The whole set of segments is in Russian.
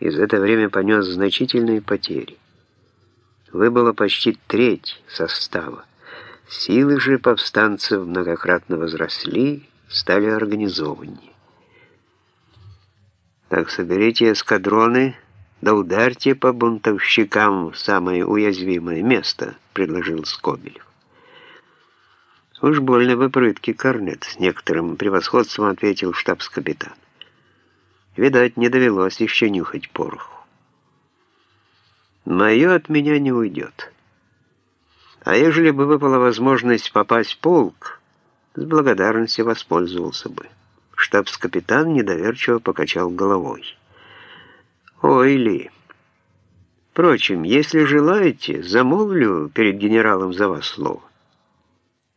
и за это время понес значительные потери. Выбыло почти треть состава. Силы же повстанцев многократно возросли, стали организованнее. Так соберите эскадроны, да ударьте по бунтовщикам в самое уязвимое место, предложил Скобелев. Уж больно вы прытки, Корнет, с некоторым превосходством ответил штабс-капитан. Видать, не довелось еще нюхать пороху. Мое от меня не уйдет. А ежели бы выпала возможность попасть в полк, с благодарностью воспользовался бы. Штабс-капитан недоверчиво покачал головой. «Ой, Ли! Впрочем, если желаете, замолвлю перед генералом за вас слово.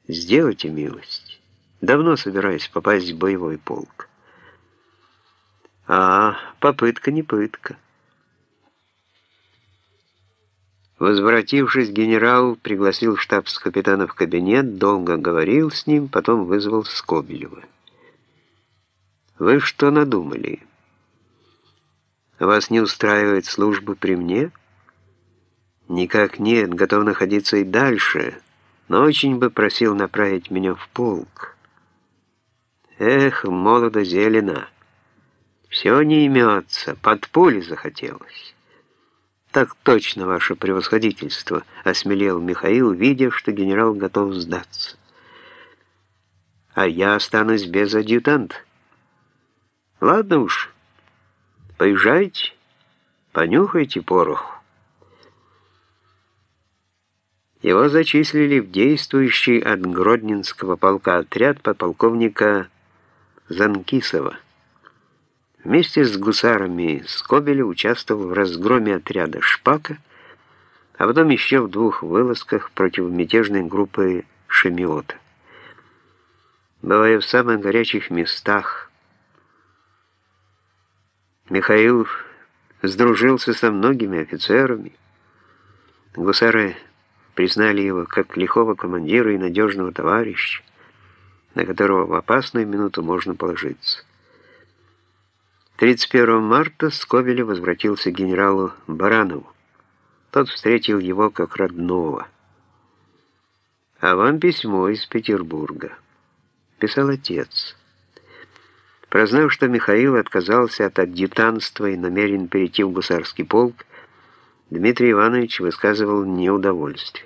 Сделайте милость. Давно собираюсь попасть в боевой полк. А, попытка не пытка. Возвратившись, генерал пригласил штабс-капитана в кабинет, долго говорил с ним, потом вызвал Скобелева. «Вы что надумали? Вас не устраивает служба при мне?» «Никак нет, готов находиться и дальше, но очень бы просил направить меня в полк». «Эх, молодо-зелено, все не имется, под пули захотелось». «Так точно, ваше превосходительство», — осмелел Михаил, видя, что генерал готов сдаться. «А я останусь без адъютанта». «Ладно уж, поезжайте, понюхайте пороху». Его зачислили в действующий от Гродненского полка отряд подполковника Занкисова. Вместе с гусарами Скобелев участвовал в разгроме отряда Шпака, а потом еще в двух вылазках против мятежной группы Шемиота. Бывая в самых горячих местах, Михаил сдружился со многими офицерами. Гусары признали его как лихого командира и надежного товарища, на которого в опасную минуту можно положиться. 31 марта Скобелев возвратился к генералу Баранову. Тот встретил его как родного. «А вам письмо из Петербурга», — писал отец. Прознав, что Михаил отказался от адъютанства и намерен перейти в гусарский полк, Дмитрий Иванович высказывал неудовольствие.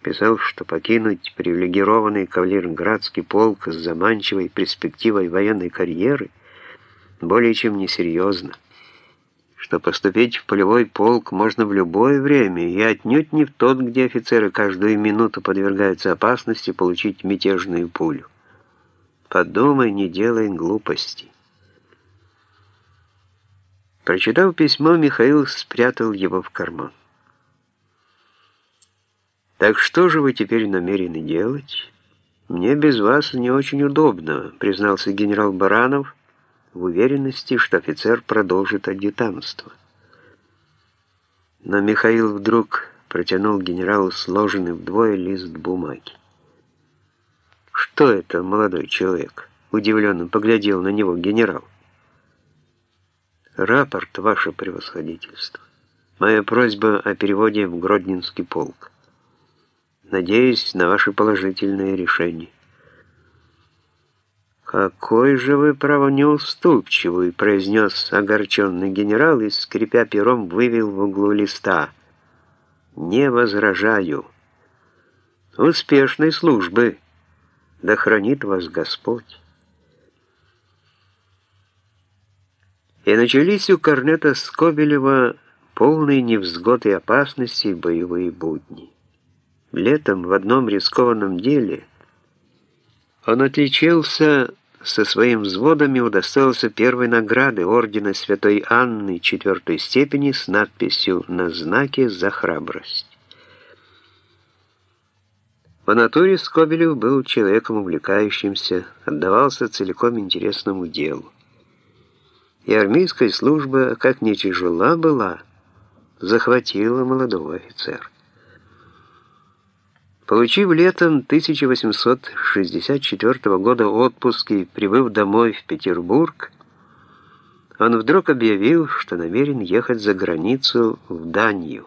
Писал, что покинуть привилегированный кавалерградский полк с заманчивой перспективой военной карьеры — более чем несерьезно, что поступить в полевой полк можно в любое время и отнюдь не в тот, где офицеры каждую минуту подвергаются опасности получить мятежную пулю. Подумай, не делай глупостей. Прочитав письмо, Михаил спрятал его в карман. «Так что же вы теперь намерены делать?» «Мне без вас не очень удобно», — признался генерал Баранов, — в уверенности, что офицер продолжит адъютантство. Но Михаил вдруг протянул генералу сложенный вдвое лист бумаги. «Что это, молодой человек?» Удивленно поглядел на него генерал. «Рапорт, ваше превосходительство. Моя просьба о переводе в Гродненский полк. Надеюсь на ваше положительное решение». «Какой же вы, право, неуступчивый!» — произнес огорченный генерал и, скрипя пером, вывел в углу листа. «Не возражаю. Успешной службы! Да хранит вас Господь!» И начались у корнета Скобелева полные невзгод и опасности боевые будни. Летом в одном рискованном деле он отличился со своим взводом и удостоился первой награды ордена Святой Анны четвертой степени с надписью «На знаке за храбрость». По натуре Скобелев был человеком увлекающимся, отдавался целиком интересному делу. И армейская служба, как не тяжела была, захватила молодого офицера. Получив летом 1864 года отпуск и прибыв домой в Петербург, он вдруг объявил, что намерен ехать за границу в Данию.